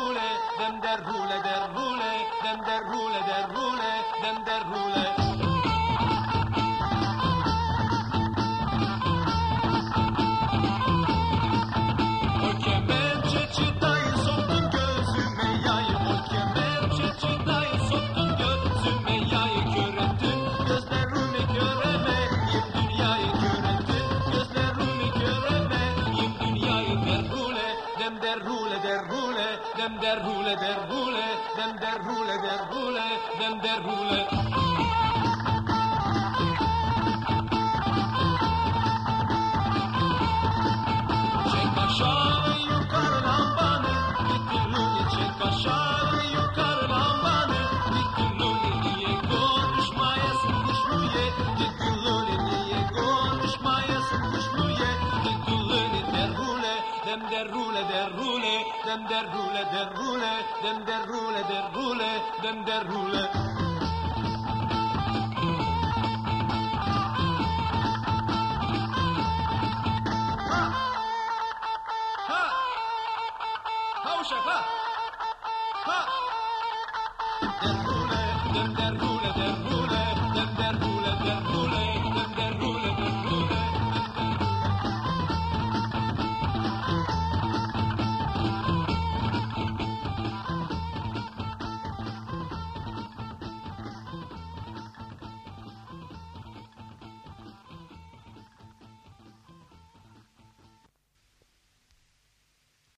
rule, them der rule, der rule, them der rule, der rule, them der rule. Dem der rule, der rule Dem der rule, der rule Dem der rule Dem der rule der rule Dem der rule der rule Dem der rule der rule Dem der rule Ha! Ha ha! Der Rule, dem der Rule.